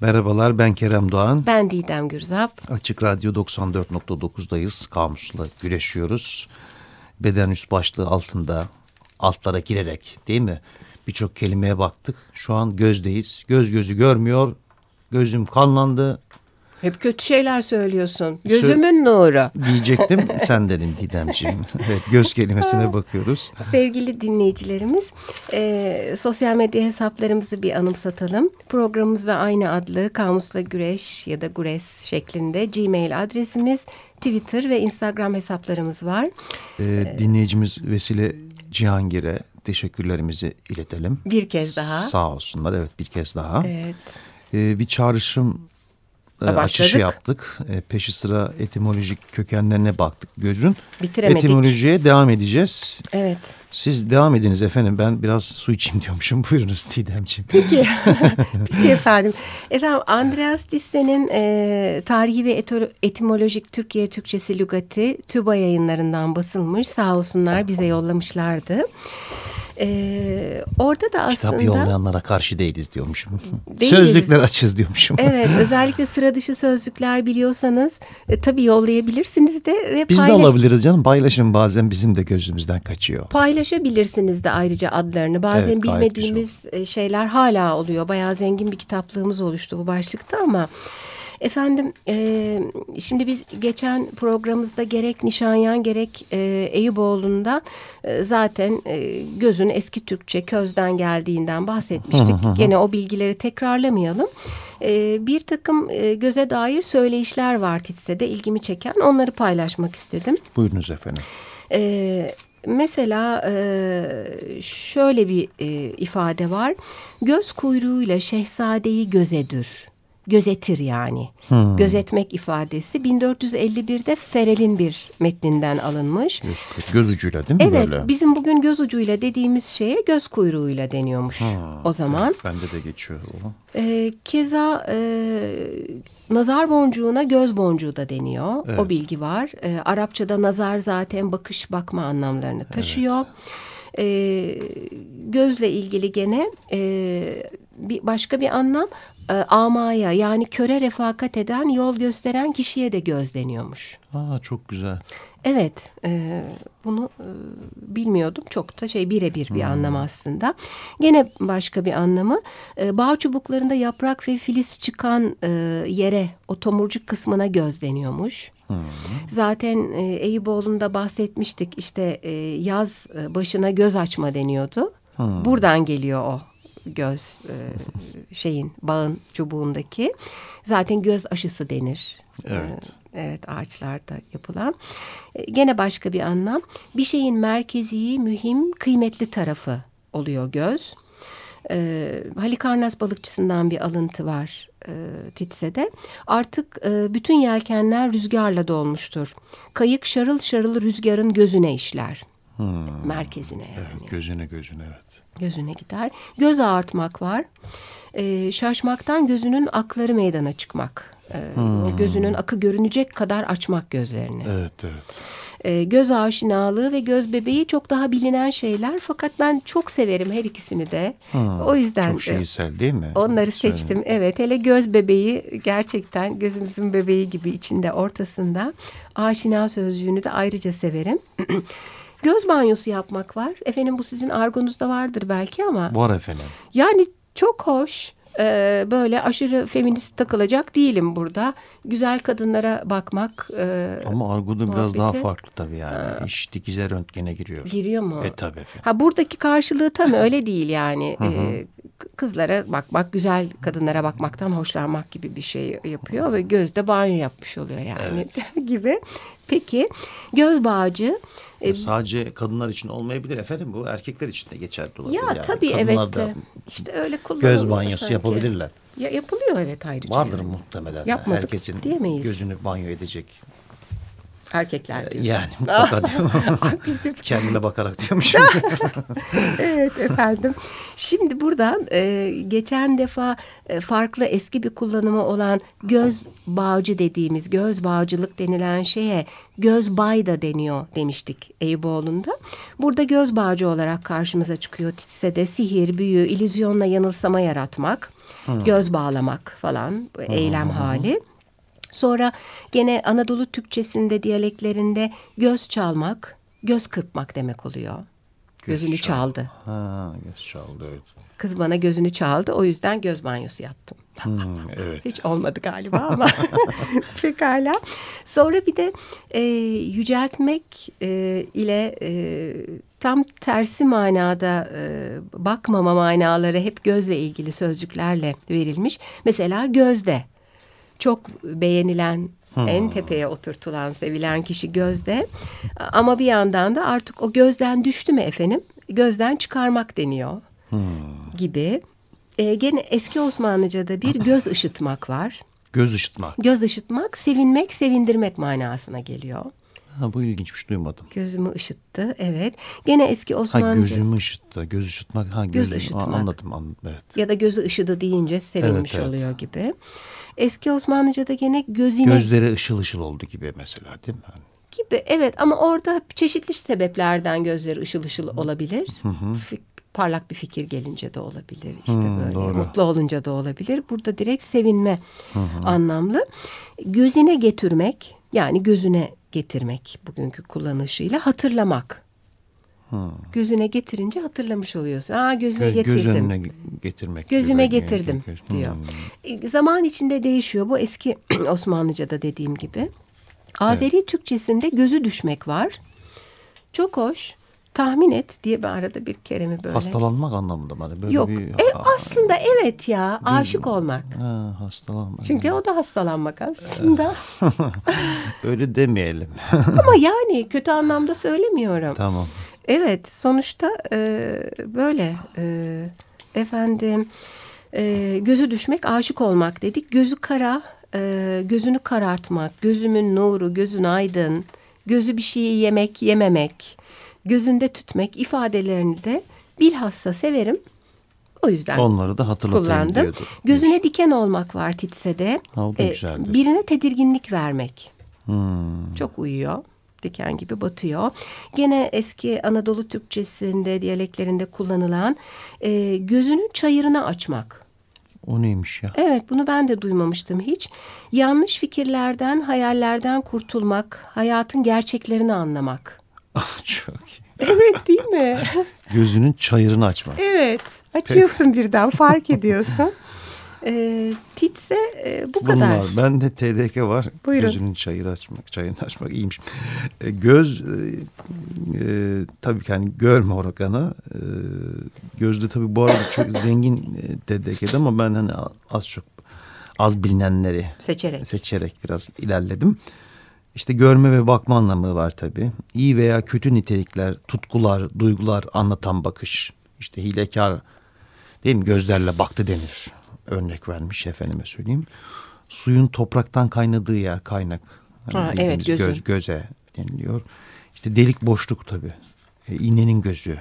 Merhabalar ben Kerem Doğan. Ben Didem Gürzap. Açık Radyo 94.9'dayız. Kamusla güreşiyoruz. Beden üst başlığı altında altlara girerek değil mi? Birçok kelimeye baktık. Şu an gözdeyiz. Göz gözü görmüyor. Gözüm kanlandı. Hep kötü şeyler söylüyorsun. Gözümün nuru. Diyecektim sen dedin Didemciğim. evet göz kelimesine bakıyoruz. Sevgili dinleyicilerimiz e, sosyal medya hesaplarımızı bir anımsatalım. Programımızda aynı adlı Kamusla Güreş ya da Gures şeklinde Gmail adresimiz, Twitter ve Instagram hesaplarımız var. Ee, dinleyicimiz Vesile Cihangir'e teşekkürlerimizi iletelim. Bir kez daha. Sağ olsunlar evet bir kez daha. Evet. Ee, bir çağrışım e, Başladık. açışı yaptık. E, peşi sıra etimolojik kökenlerine baktık gözün. Bitiremedik. Etimolojiye devam edeceğiz. Evet. Siz devam ediniz efendim. Ben biraz su içeyim diyormuşum. Buyurunuz Didemciğim. Peki. Peki efendim. Efendim Andreas Tisse'nin e, Tarihi ve Etimolojik Türkiye Türkçesi Lügati TÜBA yayınlarından basılmış. Sağ olsunlar bize yollamışlardı. E, orada da Kitap aslında... yollayanlara karşı değiliz diyormuşum. Değiliz. Sözlükler açız diyormuşum. Evet özellikle sıra dışı sözlükler biliyorsanız e, tabii yollayabilirsiniz de ve Biz de paylaş- alabiliriz canım. Paylaşın bazen bizim de gözümüzden kaçıyor. Paylaşabilirsiniz de ayrıca adlarını. Bazen Evet, bilmediğimiz e, şeyler hala oluyor. Bayağı zengin bir kitaplığımız oluştu bu başlıkta ama... Efendim e, şimdi biz geçen programımızda gerek Nişanyan gerek e, Eyüboğlu'nda e, zaten e, gözün eski Türkçe közden geldiğinden bahsetmiştik. Gene o bilgileri tekrarlamayalım. E, bir takım e, göze dair söyleyişler var Titse'de ilgimi çeken onları paylaşmak istedim. Buyurunuz efendim. Ee, mesela e, şöyle bir e, ifade var. Göz kuyruğuyla şehzadeyi gözedir. Gözetir yani. Gözetmek ifadesi 1451'de Ferel'in bir metninden alınmış. Göz, göz ucuyla değil mi Evet böyle? bizim bugün göz ucuyla dediğimiz şeye göz kuyruğuyla deniyormuş o zaman. Bende de geçiyor o. Ee, keza e, nazar boncuğuna göz boncuğu da deniyor. Evet. O bilgi var. Ee, Arapçada nazar zaten bakış bakma anlamlarını taşıyor. Ee, gözle ilgili gene e, bir başka bir anlam e, amaya yani köre refakat eden yol gösteren kişiye de göz deniyormuş. Aa, çok güzel. Evet, e, bunu e, bilmiyordum. Çok da şey birebir bir anlam aslında. Gene başka bir anlamı, e, bağ çubuklarında yaprak ve filiz çıkan e, yere, o tomurcuk kısmına göz deniyormuş. Zaten e, Eyüboğlu'nda bahsetmiştik. İşte e, yaz e, başına göz açma deniyordu. Buradan geliyor o göz e, şeyin bağın çubuğundaki. Zaten göz aşısı denir. Evet. E, Evet ağaçlarda yapılan. E, Gene başka bir anlam. Bir şeyin merkezi, mühim, kıymetli tarafı oluyor göz. E, Halikarnas balıkçısından bir alıntı var e, Titse'de. Artık e, bütün yelkenler rüzgarla dolmuştur. Kayık şarıl şarıl rüzgarın gözüne işler. Merkezine yani Evet, gözüne gözüne evet. Gözüne gider. Göz ağartmak var. Ee, şaşmaktan gözünün akları meydana çıkmak. Ee, O gözünün akı görünecek kadar açmak gözlerini. Evet evet. Ee, göz aşinalığı ve göz bebeği çok daha bilinen şeyler. Fakat ben çok severim her ikisini de. o yüzden Çok e, şiirsel değil mi? onları Söyle. seçtim. Evet hele göz bebeği gerçekten gözümüzün bebeği gibi içinde ortasında. Aşina sözcüğünü de ayrıca severim. Göz banyosu yapmak var. Efendim bu sizin argonuzda vardır belki ama Var efendim. yani çok hoş. Ee, böyle aşırı feminist takılacak değilim burada. Güzel kadınlara bakmak e, Ama argoda biraz daha farklı tabii yani. İş dikize röntgene giriyor. giriyor mu? E tabii efendim. Ha buradaki karşılığı tam öyle değil yani. Ee, k- kızlara bakmak, güzel kadınlara bakmaktan hoşlanmak gibi bir şey yapıyor ve gözde banyo yapmış oluyor yani gibi. Peki göz bağcı e, Sadece kadınlar için olmayabilir efendim bu erkekler için de geçerli olabilir. ya yani. tabii Kadınlar evet da işte öyle kullanılıyor göz banyosu sanki. yapabilirler. Ya yapılıyor evet ayrıca. Vardır yani. muhtemelen. Yapmadık Herkesin diyemeyiz. gözünü banyo edecek. Erkekler diyorsun. Yani mutlaka diyorum. Bizim Kendine bakarak diyormuşum. evet efendim. Şimdi buradan e, geçen defa e, farklı eski bir kullanımı olan göz bağcı dediğimiz göz bağcılık denilen şeye göz bay da deniyor demiştik Eyüboğlu'nda. Burada göz bağcı olarak karşımıza çıkıyor Titse'de sihir, büyü, illüzyonla yanılsama yaratmak. Göz bağlamak falan bu eylem hali. Sonra gene Anadolu Türkçesinde diyaleklerinde göz çalmak, göz kırpmak demek oluyor. Gözünü Göz çal- çaldı. Ha, göz çaldı evet. Kız bana gözünü çaldı o yüzden göz banyosu yaptım. Hmm, evet. Hiç olmadı galiba ama pekala. Sonra bir de e, yüceltmek e, ile e, tam tersi manada e, bakmama manaları hep gözle ilgili sözcüklerle verilmiş. Mesela gözde çok beğenilen en tepeye oturtulan sevilen kişi gözde ama bir yandan da artık o gözden düştü mü efendim gözden çıkarmak deniyor gibi. E, gene eski Osmanlıca'da bir göz ışıtmak var. Göz ışıtmak. Göz ışıtmak, sevinmek, sevindirmek manasına geliyor. Ha, bu ilginçmiş duymadım. Gözümü ışıttı, evet. Gene eski Ha Osmanlıca gözümü ışıttı. Göz ışıtmak. Ha Göz gözüm. ışıtmak. Anladım, anladım. Evet. ya da gözü ışıdı deyince sevinmiş Evet, evet. oluyor gibi. Eski Osmanlıca'da gene gözine Gözleri ışıl ışıl oldu gibi mesela değil mi? Gibi. Evet ama orada çeşitli sebeplerden gözleri ışıl ışıl olabilir. Fik- parlak bir fikir gelince de olabilir. İşte Hmm, böyle doğru. mutlu olunca da olabilir. Burada direkt sevinme anlamlı. Gözine getirmek yani gözüne getirmek bugünkü kullanışıyla hatırlamak. Gözüne getirince hatırlamış oluyorsun. Aa gözüne Göz, getirdim. göz önüne getirmek. gibi Gözüme belki. getirdim Hmm. diyor. E, Zaman içinde değişiyor. Bu eski Osmanlıca'da dediğim gibi. Azeri Türkçesinde gözü düşmek var. Çok hoş. Tahmin et diye bir arada bir keremi böyle. Hastalanmak anlamında mı? Hani Böyle Yok. Bir, E, aslında evet ya. Aşık olmak. Ha, hastalanmak. Çünkü o da hastalanmak aslında. Öyle demeyelim. Ama yani kötü anlamda söylemiyorum. tamam. Evet sonuçta e, böyle e, efendim e, gözü düşmek aşık olmak dedik. Gözü kara e, gözünü karartmak gözümün nuru gözün aydın gözü bir şeyi yemek yememek gözünde tütmek ifadelerini de bilhassa severim. O yüzden Onları da hatırlatayım kullandım. diyordu. Gözüne diken olmak var Titse'de. Ha, o da güzeldir. birine tedirginlik vermek. Hmm. Çok uyuyor. Diken gibi batıyor. Gene eski Anadolu Türkçesinde, diyaleklerinde kullanılan e, gözünün çayırını açmak. O neymiş ya? Evet bunu ben de duymamıştım hiç. Yanlış fikirlerden, hayallerden kurtulmak, hayatın gerçeklerini anlamak. Ah, Çok iyi. Evet değil mi? Gözünün çayırını açmak. evet. Açıyorsun birden fark ediyorsun. E, titse e, bu kadar. Bunlar. Bende TDK var. Buyurun. Gözünün çayırı açmak, çayını açmak iyiymiş. E, göz e, e, tabii ki hani görme organı. E, gözde tabii bu arada çok zengin e, TDK'de ama ben hani az çok az bilinenleri Seçerek. seçerek biraz ilerledim. İşte görme ve bakma anlamı var tabii. İyi veya kötü nitelikler, tutkular, duygular anlatan bakış. İşte hilekar değil mi gözlerle baktı denir. Örnek vermiş efendime söyleyeyim. Suyun topraktan kaynadığı yer kaynak. Hani Ha, evet, gözü. Göz, göze deniliyor. İşte delik boşluk tabii. E, iğnenin gözü.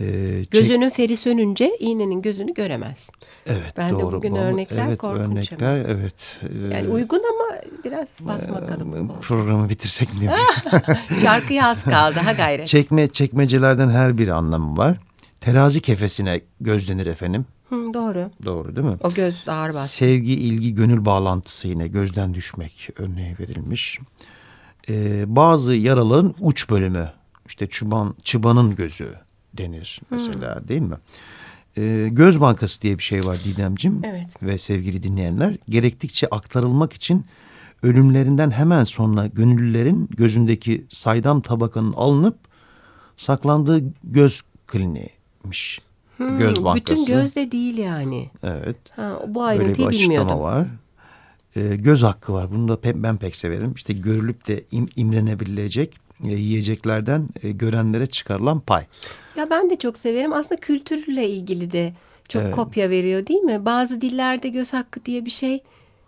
E, çek- Gözünün feri sönünce iğnenin gözünü göremez. Evet Ben de doğru. bugün bu. örnekler evet, korkunç örnekler evet. E, Yani uygun ama biraz basmakalım. Programı bitirsek mi? Şarkıya az kaldı ha gayret. Çekme çekmecelerden her bir anlamı var. Terazi kefesine göz denir efendim. Hı, doğru. Doğru değil mi? O göz ağır bas. Sevgi, ilgi, gönül bağlantısı yine gözden düşmek örneği verilmiş. Ee, bazı yaraların uç bölümü işte çıban, çıbanın gözü denir mesela değil mi? Ee, göz bankası diye bir şey var Didemcim Evet. ve sevgili dinleyenler. Gerektikçe aktarılmak için ölümlerinden hemen sonra gönüllülerin gözündeki saydam tabakanın alınıp saklandığı göz kliniğiymiş. Göz bankası. Bütün göz de değil yani. Evet. Ha, bu Böyle bir ayrıntıyı bilmiyordum. var. Ee, göz hakkı var. Bunu da pe- ben pek severim. İşte görülüp de im- imrenebilecek e, yiyeceklerden e, görenlere çıkarılan pay. Ya ben de çok severim. Aslında kültürle ilgili de çok kopya veriyor değil mi? Bazı dillerde göz hakkı diye bir şey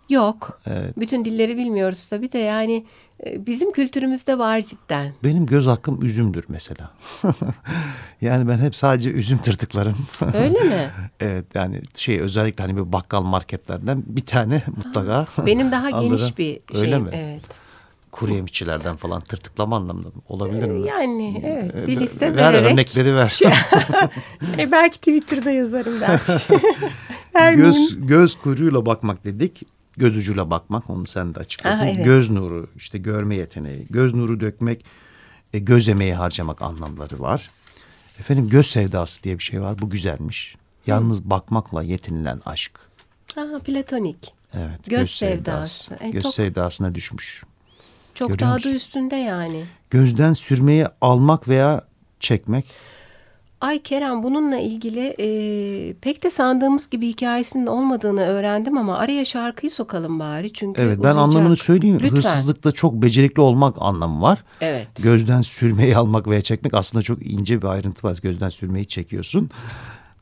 yok. Evet. Bütün dilleri bilmiyoruz tabii de yani e, bizim kültürümüzde var cidden. Benim göz hakkım üzümdür mesela. yani ben hep sadece üzüm tırtıklarım. Öyle mi? evet yani şey özellikle hani bir bakkal marketlerden bir tane mutlaka Benim daha geniş bir Öyle şeyim. mi? Evet. Kuru yemişçilerden falan tırtıklama anlamında mı? olabilir mi? Yani evet bir Ee, liste ver vererek. örnekleri ver. E, belki Twitter'da yazarım belki. göz, göz kuyruğuyla bakmak dedik. Göz ucuyla bakmak onu sen de açıkladın. Aha, evet. Göz nuru işte görme yeteneği. Göz nuru dökmek e, göz emeği harcamak anlamları var. Efendim göz sevdası diye bir şey var. Bu güzelmiş. Yalnız bakmakla yetinilen aşk. Ha, platonik. Evet. Göz sevdası. E, göz çok- sevdasına düşmüş. Çok Görüyor daha da musun? üstünde yani. Gözden sürmeyi almak veya çekmek. Ay Kerem bununla ilgili e, pek de sandığımız gibi hikayesinin olmadığını öğrendim ama araya şarkıyı sokalım bari çünkü Evet ben uzayacak. anlamını söyleyeyim. Lütfen. Hırsızlıkta çok becerikli olmak anlamı var. Evet. Gözden sürmeyi almak veya çekmek aslında çok ince bir ayrıntı var. Gözden sürmeyi çekiyorsun.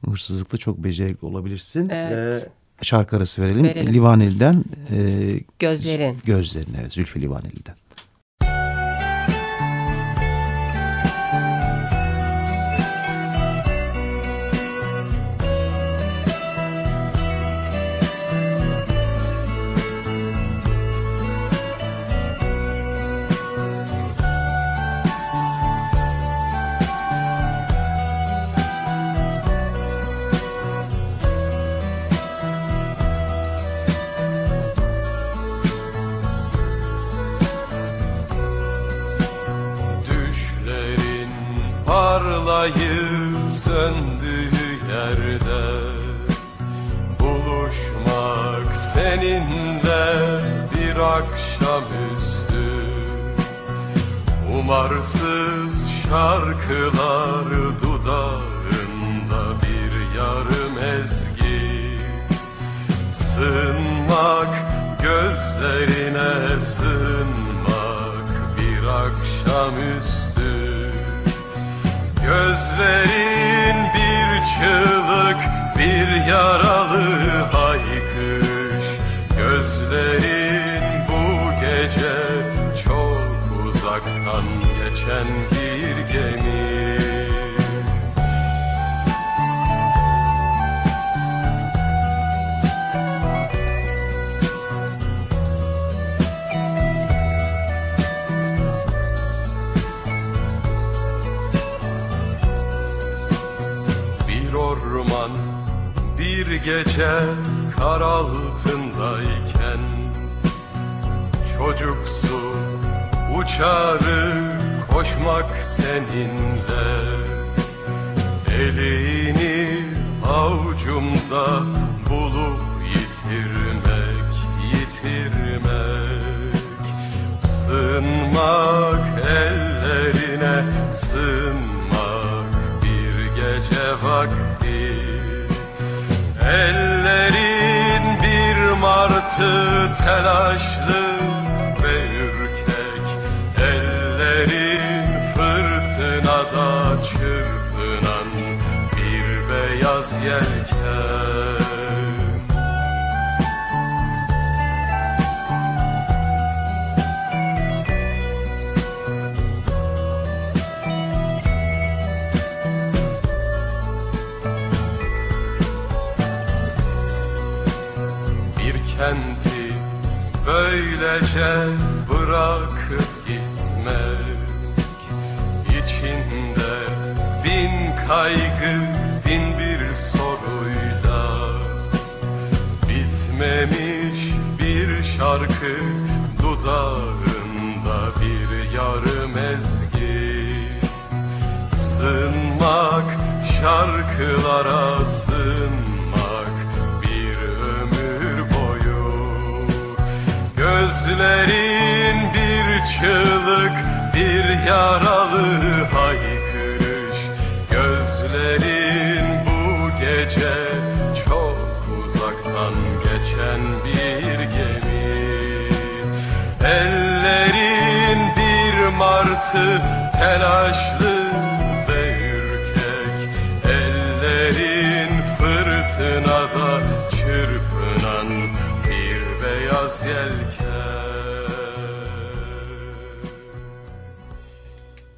Hırsızlıkta çok becerikli olabilirsin. Evet. Ee, şarkı arası verelim. Verelim. Livaneli'den e, Gözlerin. Gözlerin evet Zülfü Livaneli'den. Şarkılar dudağında bir yarım ezgi. Sığınmak gözlerine sığınmak bir akşamüstü. Gözlerin bir çığlık bir yaralı haykırış. Gözlerin uzaktan geçen bir gemi. Bir orman bir gece kar altındayken Çocuksu uçarı koşmak seninle. Elini avucumda bulup yitirmek, yitirmek. Sığınmak ellerine sığınmak bir gece vakti. Ellerin bir martı telaşlı beyaz yelken şarkı dudağında bir yarım ezgi Sığınmak şarkılara sığınmak bir ömür boyu. Gözlerin bir çığlık bir yaralı haykırış martı telaşlı ve ürkek Ellerin fırtınada çırpınan bir beyaz yelken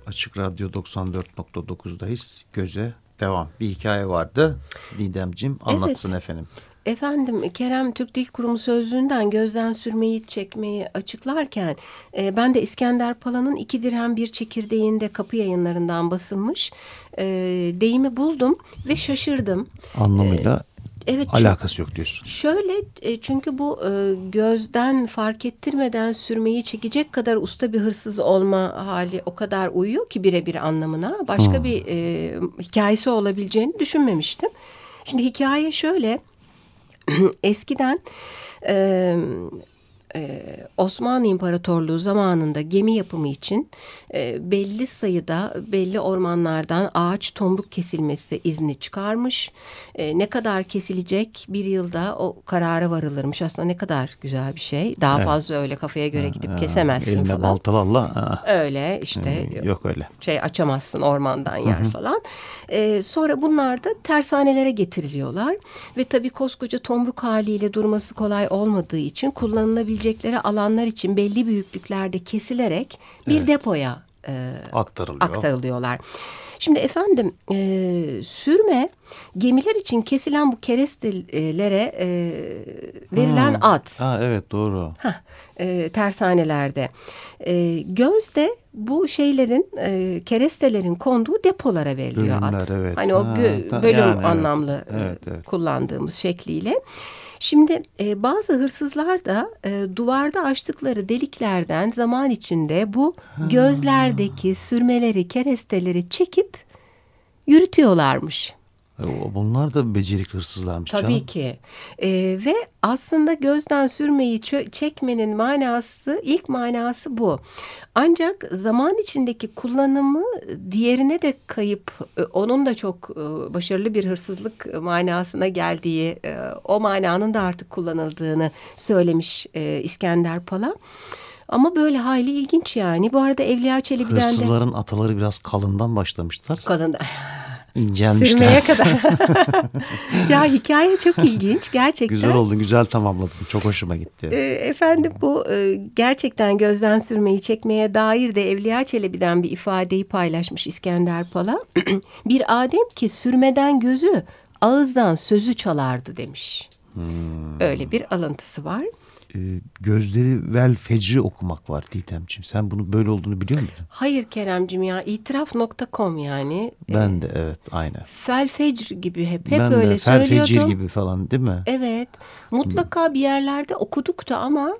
Açık Radyo 94.9'dayız. Göze devam. Bir hikaye vardı. Didemcim anlatsın Evet. efendim. Efendim Kerem Türk Dil Kurumu sözlüğünden gözden sürmeyi çekmeyi açıklarken e, ben de İskender Pala'nın iki dirhem bir çekirdeğinde kapı yayınlarından basılmış e, deyimi buldum ve şaşırdım. Anlamıyla Evet. çünkü- Alakası yok diyorsun. Şöyle e, çünkü bu e, gözden fark ettirmeden sürmeyi çekecek kadar usta bir hırsız olma hali o kadar uyuyor ki birebir anlamına. Başka bir e, hikayesi olabileceğini düşünmemiştim. Şimdi hikaye şöyle. Eskiden e, Osmanlı İmparatorluğu zamanında gemi yapımı için e, belli sayıda belli ormanlardan ağaç tomruk kesilmesi izni çıkarmış. E, ne kadar kesilecek bir yılda o karara varılırmış. Aslında ne kadar güzel bir şey. Daha Evet. fazla öyle kafaya göre gidip Ha, kesemezsin Elinde falan. baltalarla aa, Öyle işte yok öyle. şey açamazsın ormandan yer falan. Ee, sonra bunlar da tersanelere getiriliyorlar ve tabii koskoca tomruk haliyle durması kolay olmadığı için kullanılabilecekleri alanlar için belli büyüklüklerde kesilerek bir depoya e, Aktarılıyor. aktarılıyorlar. Şimdi efendim e, sürme gemiler için kesilen bu kerestelere e, verilen ad. Ha, evet doğru. Hah, e, tersanelerde. E, gözde bu şeylerin e, kerestelerin konduğu depolara veriliyor Bölümler, ad. evet. Hani o gö- bölüm yani evet. anlamlı e, Evet, evet. kullandığımız şekliyle. Şimdi e, bazı hırsızlar da e, duvarda açtıkları deliklerden zaman içinde bu gözlerdeki sürmeleri, keresteleri çekip yürütüyorlarmış. Bunlar da becerikli hırsızlarmış Tabii canım. ki. Ee, ve aslında gözden sürmeyi çekmenin manası, ilk manası bu. Ancak zaman içindeki kullanımı diğerine de kayıp, e, onun da çok e, başarılı bir hırsızlık manasına geldiği, e, o mananın da artık kullanıldığını söylemiş İskender Pala. Ama böyle hayli ilginç yani. Bu arada Evliya Çelebi'den de Hırsızların ataları biraz kalından başlamışlar. kadın İncelmişler. sürmeye kadar. ya hikaye çok ilginç gerçekten. güzel oldu, güzel tamamladın. Çok hoşuma gitti. E, Efendim bu e, gerçekten gözden sürmeyi çekmeye dair de Evliya Çelebi'den bir ifadeyi paylaşmış İskender Pala. bir Adem ki sürmeden gözü ağızdan sözü çalardı demiş. Öyle bir alıntısı var. E, gözleri vel fecri okumak var Didemciğim. Sen bunu böyle olduğunu biliyor musun? Hayır Keremcim ya itiraf.com yani. Ben de evet aynen. Fel fecr gibi hep hep ben öyle de fel fecir söylüyordum. gibi falan değil mi? Evet mutlaka bir yerlerde okuduk da ama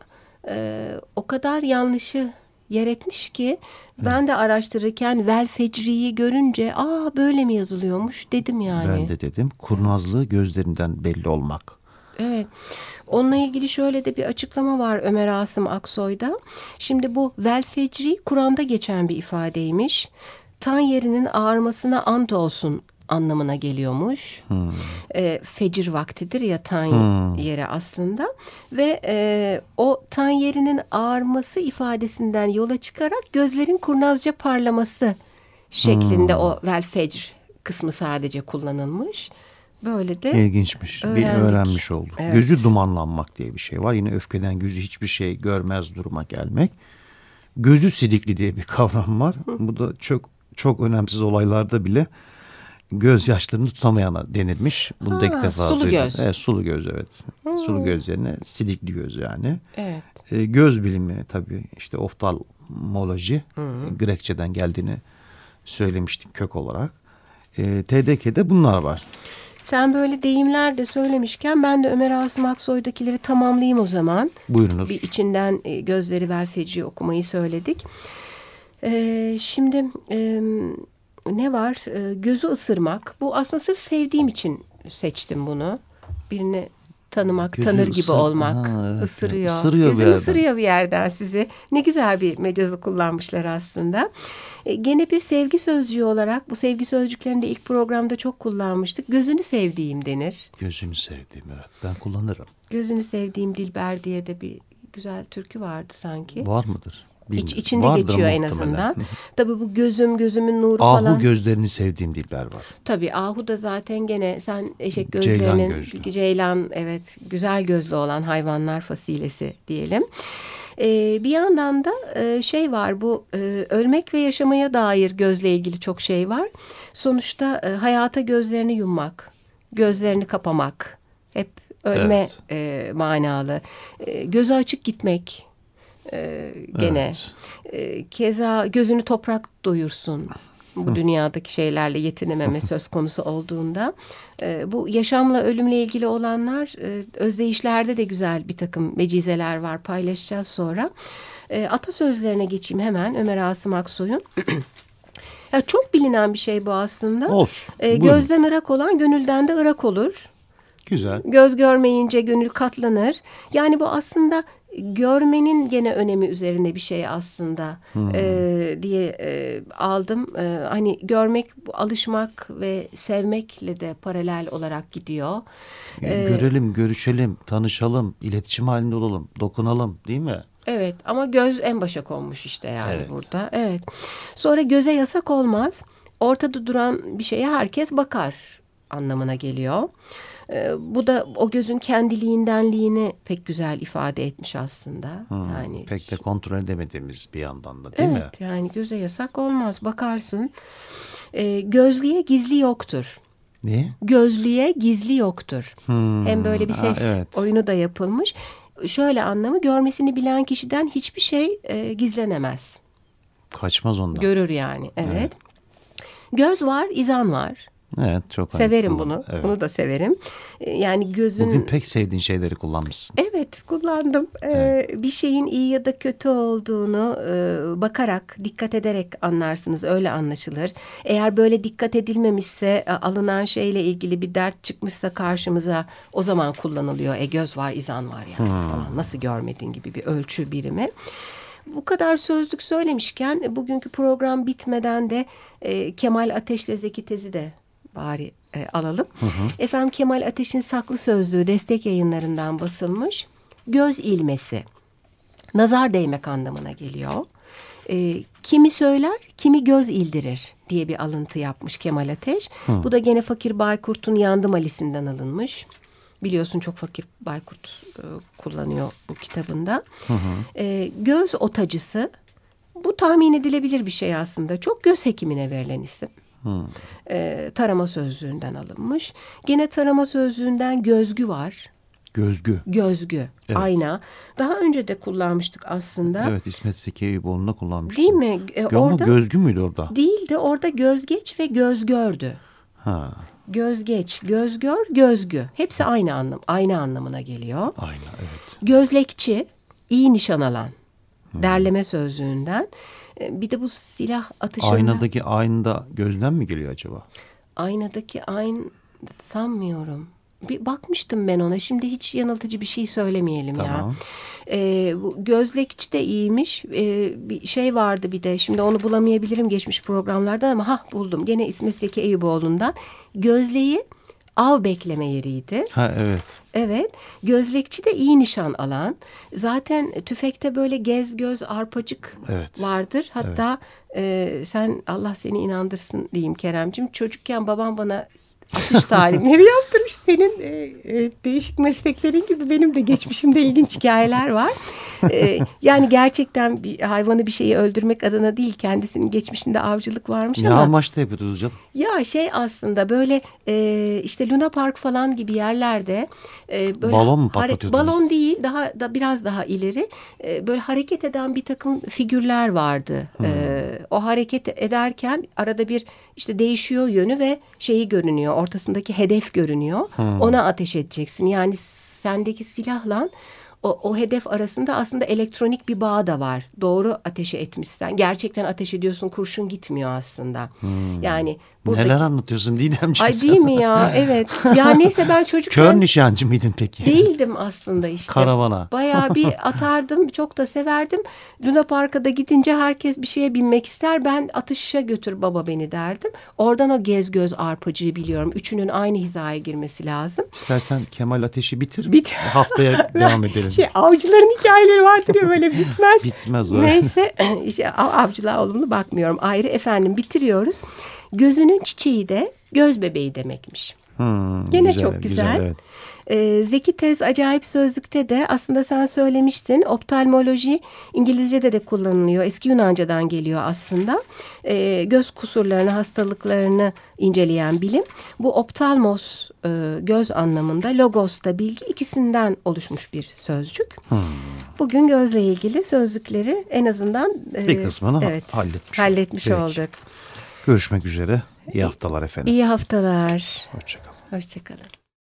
e, o kadar yanlışı yer etmiş ki ben de araştırırken vel fecriyi görünce aa böyle mi yazılıyormuş dedim yani. Ben de dedim. Kurnazlığı gözlerinden belli olmak. Evet. Onunla ilgili şöyle de bir açıklama var Ömer Asım Aksoy'da. Şimdi bu vel fecri Kur'an'da geçen bir ifadeymiş. Tan yerinin ağarmasına ant olsun anlamına geliyormuş. E, fecir vaktidir ya tan yeri aslında. Ve e, o tan yerinin ağarması ifadesinden yola çıkarak gözlerin kurnazca parlaması şeklinde o vel fecr kısmı sadece kullanılmış. Böyle de İlginçmiş. Bir öğrendik. öğrenmiş olduk. Evet. Gözü dumanlanmak diye bir şey var. Yine öfkeden gözü hiçbir şey görmez duruma gelmek. Gözü sidikli diye bir kavram var. Bu da çok çok önemsiz olaylarda bile gözyaşlarını tutamayana denilmiş. Bunu da ilk defa sulu duydum. göz. Evet, sulu göz evet. Sulu göz yerine sidikli göz yani. evet. E, göz bilimi tabii işte oftalmoloji e, Grekçeden geldiğini söylemiştik kök olarak. E, TDK'de bunlar var. Sen böyle deyimler de söylemişken ben de Ömer Asım Aksoy'dakileri tamamlayayım o zaman. Buyurunuz. Bir içinden e, gözleri vel feci okumayı söyledik. E, şimdi e, ne var? E, gözü ısırmak. Bu aslında sırf sevdiğim için seçtim bunu. Birini tanımak, Gözü tanır gibi ısır- olmak. Ha, evet. ısırıyor. Isırıyor bir Gözünü yerden. ısırıyor bir yerden sizi. Ne güzel bir mecazı kullanmışlar aslında. E, gene bir sevgi sözcüğü olarak bu sevgi sözcüklerini de ilk programda çok kullanmıştık. Gözünü sevdiğim denir. Gözünü sevdiğim evet. Ben kullanırım. Gözünü sevdiğim Dilber diye de bir güzel türkü vardı sanki. Var mıdır? İç, içinde Vardır geçiyor en muhtemelen. azından. Tabii bu gözüm gözümün nuru Ahu falan. gözlerini sevdiğim Dilber var. Tabii Ahu da zaten gene sen eşek Ceylan gözlerinin gözlü. ceylan evet güzel gözlü olan hayvanlar fasilesi diyelim. Ee, bir yandan da e, şey var bu e, ölmek ve yaşamaya dair gözle ilgili çok şey var. Sonuçta e, hayata gözlerini yummak, gözlerini kapamak hep ölme Evet. e, manalı. E, gözü açık gitmek e, gene. Evet. E, keza gözünü toprak doyursun bu dünyadaki şeylerle yetinememe söz konusu olduğunda. E, bu yaşamla ölümle ilgili olanlar e, özdeyişlerde de güzel bir takım vecizeler var paylaşacağız sonra. E, atasözlerine geçeyim hemen Ömer Asım Aksoy'un. ya çok bilinen bir şey bu aslında. Olsun. E, Buyurun. gözden ırak olan gönülden de ırak olur. Güzel. Göz görmeyince gönül katlanır. Yani bu aslında görmenin gene önemi üzerine bir şey aslında Ee, diye e, aldım. Ee, hani görmek, alışmak ve sevmekle de paralel olarak gidiyor. Yani Ee, görelim, görüşelim, tanışalım, iletişim halinde olalım, dokunalım değil mi? Evet ama göz en başa konmuş işte yani Evet. burada. Evet. Sonra göze yasak olmaz. Ortada duran bir şeye herkes bakar anlamına geliyor. Ee, bu da o gözün kendiliğindenliğini pek güzel ifade etmiş aslında. Yani Pek de kontrol edemediğimiz bir yandan da değil evet mi? yani göze yasak olmaz bakarsın. Ee, gözlüğe gizli yoktur. Ne? Gözlüğe gizli yoktur. Hmm, Hem böyle bir ha, ses evet. oyunu da yapılmış. Şöyle anlamı görmesini bilen kişiden hiçbir şey e, gizlenemez. Kaçmaz ondan. Görür yani. Evet. Evet. Göz var, izan var. Evet çok Severim bunu. Evet. Bunu da severim. E, Yani gözün Bugün pek sevdiğin şeyleri kullanmışsın. Evet kullandım. Ee, bir şeyin iyi ya da kötü olduğunu e, bakarak, dikkat ederek anlarsınız. Öyle anlaşılır. Eğer böyle dikkat edilmemişse, e, alınan şeyle ilgili bir dert çıkmışsa karşımıza o zaman kullanılıyor. E göz var, izan var yani falan. Nasıl görmediğin gibi bir ölçü birimi. Bu kadar sözlük söylemişken bugünkü program bitmeden de e, Kemal Ateş'le Zeki Tez'i de bari e, alalım. Efendim Kemal Ateş'in saklı sözlüğü destek yayınlarından basılmış. Göz ilmesi. Nazar değmek anlamına geliyor. E, kimi söyler, kimi göz ildirir diye bir alıntı yapmış Kemal Ateş. Bu da gene Fakir Baykurt'un Yandım Ali'sinden alınmış. Biliyorsun çok Fakir Baykurt e, kullanıyor bu kitabında. E, göz otacısı bu tahmin edilebilir bir şey aslında. Çok göz hekimine verilen isim. E, tarama sözlüğünden alınmış. Gene tarama sözlüğünden gözgü var. Gözgü. Gözgü, Evet. ayna. Daha önce de kullanmıştık aslında. Evet İsmet Seki Eyüboğlu'nda kullanmıştım. Değil mi? E, Ama orada gözgü müydü orada? değildi. Orada gözgeç ve gözgördü. Ha, Gözgeç, gözgör, gözgü. Hepsi aynı anlam, aynı anlamına geliyor. aynen evet. Gözlekçi, iyi nişan alan. Derleme sözlüğünden. E, Bir de bu silah atışında... Aynadaki aynada gözden mi geliyor acaba? Aynadaki ayn sanmıyorum. Bir bakmıştım ben ona. Şimdi hiç yanıltıcı bir şey söylemeyelim ya. Tamam. Ee, bu gözlekçi de iyiymiş. Ee, bir şey vardı bir de. Şimdi onu bulamayabilirim geçmiş programlardan ama ha buldum. Gene İsmet Zeki Eyüboğlu'ndan. Gözleği av bekleme yeriydi. Ha evet. Evet. Gözlekçi de iyi nişan alan. Zaten tüfekte böyle gez göz arpacık Evet. vardır. Hatta e, sen Allah seni inandırsın diyeyim Keremcim. Çocukken babam bana atış talimleri yaptırmış. Senin e, e, değişik mesleklerin gibi benim de geçmişimde ilginç hikayeler var. E, yani gerçekten bir hayvanı bir şeyi öldürmek adına değil kendisinin geçmişinde avcılık varmış Ne ama amaçla yapıyordunuz canım? ya şey aslında böyle e, işte Luna Park falan gibi yerlerde e, böyle Balon mu patlatıyordunuz? Balon değil daha da biraz daha ileri e, böyle hareket eden bir takım figürler vardı. Hmm. E, o hareket ederken arada bir işte değişiyor yönü ve şeyi görünüyor ortasındaki hedef görünüyor. Hmm. Ona ateş edeceksin. Yani sendeki silahla o, o hedef arasında aslında elektronik bir bağ da var. Doğru ateşe etmişsen. Gerçekten ateş ediyorsun kurşun gitmiyor aslında. Yani buradaki... Hmm. Neler anlatıyorsun Didemciğim Ay değil mi ya? Evet. Ya neyse ben çocukken... Kör nişancı mıydın peki? Değildim aslında işte. Karavana. Bayağı bir atardım. Çok da severdim. Luna Park'a da gidince herkes bir şeye binmek ister. Ben atışa götür baba beni derdim. Oradan o gez göz arpacığı biliyorum. Üçünün aynı hizaya girmesi lazım. İstersen Kemal Ateş'i bitir. Bit- Haftaya devam edelim. Şey avcıların hikayeleri vardır ya böyle bitmez. Bitmez o. Neyse işte av- avcılığa olumlu bakmıyorum. Ayrı efendim bitiriyoruz. Gözünün çiçeği de göz bebeği demekmiş. Hmm, Gene çok güzel. evet. Ee, Zeki Tez Acayip Sözlük'te de aslında sen söylemiştin optalmoloji İngilizce'de de kullanılıyor. Eski Yunanca'dan geliyor aslında. Ee, göz kusurlarını, hastalıklarını inceleyen bilim. Bu optalmos e, göz anlamında, logos da bilgi ikisinden oluşmuş bir sözcük. Hmm. Bugün gözle ilgili sözlükleri en azından e, Bir kısmını ha- halletmiş olduk. halletmiş Peki. olduk. Görüşmek üzere. İyi haftalar efendim. İyi haftalar. Hoşçakalın. Hoşçakalın.